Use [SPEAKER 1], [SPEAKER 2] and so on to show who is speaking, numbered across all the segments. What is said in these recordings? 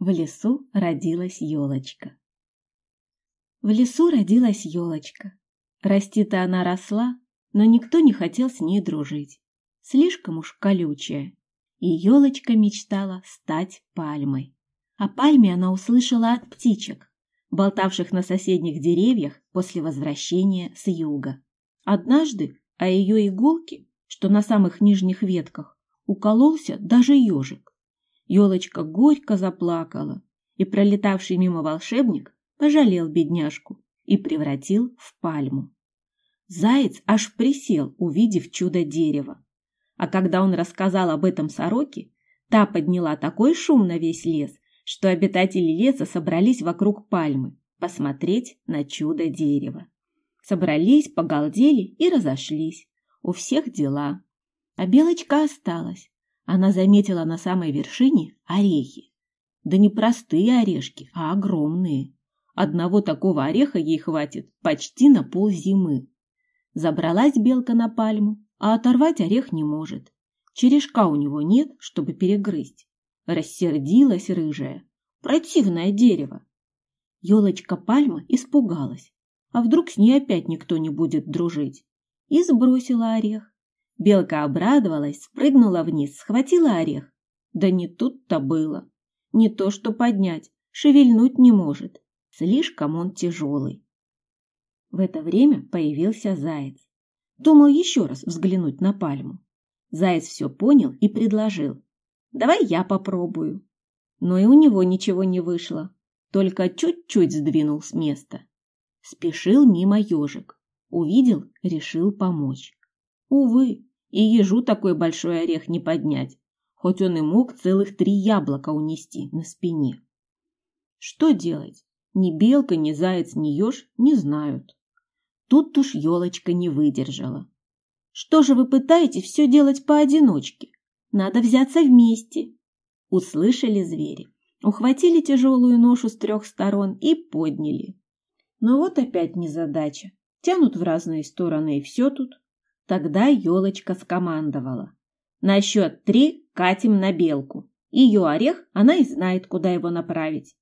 [SPEAKER 1] В лесу родилась елочка. В лесу родилась елочка. Расти-то она росла, но никто не хотел с ней дружить. Слишком уж колючая. И елочка мечтала стать пальмой. О пальме она услышала от птичек, болтавших на соседних деревьях после возвращения с юга. Однажды о ее иголке, что на самых нижних ветках, укололся даже ежик. Елочка горько заплакала, и пролетавший мимо волшебник пожалел бедняжку и превратил в пальму. Заяц аж присел, увидев чудо дерева. А когда он рассказал об этом сороке, та подняла такой шум на весь лес, что обитатели леса собрались вокруг пальмы посмотреть на чудо дерева. Собрались, погалдели и разошлись. У всех дела. А белочка осталась, она заметила на самой вершине орехи. Да не простые орешки, а огромные. Одного такого ореха ей хватит почти на пол зимы. Забралась белка на пальму, а оторвать орех не может. Черешка у него нет, чтобы перегрызть. Рассердилась рыжая. Противное дерево. Елочка-пальма испугалась. А вдруг с ней опять никто не будет дружить? И сбросила орех. Белка обрадовалась, спрыгнула вниз, схватила орех. Да не тут-то было. Не то что поднять, шевельнуть не может. Слишком он тяжелый. В это время появился заяц. Думал еще раз взглянуть на пальму. Заяц все понял и предложил. «Давай я попробую». Но и у него ничего не вышло. Только чуть-чуть сдвинул с места. Спешил мимо ежик. Увидел, решил помочь. Увы, и ежу такой большой орех не поднять, хоть он и мог целых три яблока унести на спине. Что делать? Ни белка, ни заяц, ни еж не знают. Тут уж елочка не выдержала. Что же вы пытаетесь все делать поодиночке? Надо взяться вместе. Услышали звери, ухватили тяжелую ношу с трех сторон и подняли. Но вот опять незадача. Тянут в разные стороны, и все тут. Тогда елочка скомандовала. На счет три катим на белку. Ее орех, она и знает, куда его направить.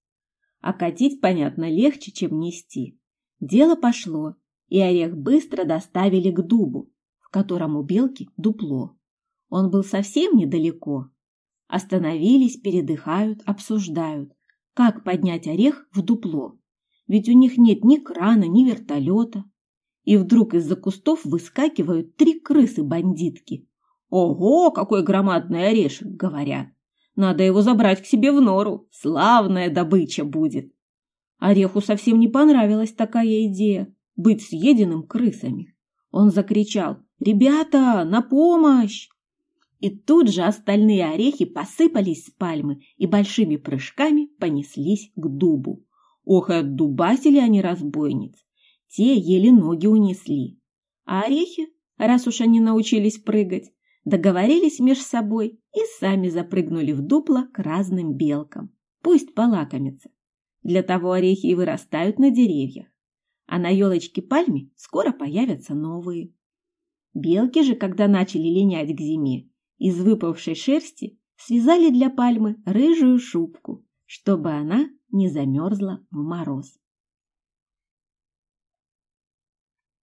[SPEAKER 1] А катить, понятно, легче, чем нести. Дело пошло, и орех быстро доставили к дубу, в котором у белки дупло. Он был совсем недалеко. Остановились, передыхают, обсуждают, как поднять орех в дупло. Ведь у них нет ни крана, ни вертолета и вдруг из-за кустов выскакивают три крысы-бандитки. «Ого, какой громадный орешек!» — говорят. «Надо его забрать к себе в нору, славная добыча будет!» Ореху совсем не понравилась такая идея — быть съеденным крысами. Он закричал «Ребята, на помощь!» И тут же остальные орехи посыпались с пальмы и большими прыжками понеслись к дубу. Ох, и отдубасили они разбойниц! Те еле ноги унесли. А орехи, раз уж они научились прыгать, договорились меж собой и сами запрыгнули в дупло к разным белкам. Пусть полакомятся. Для того орехи и вырастают на деревьях. А на елочке пальме скоро появятся новые. Белки же, когда начали линять к зиме, из выпавшей шерсти связали для пальмы рыжую шубку, чтобы она не замерзла в мороз.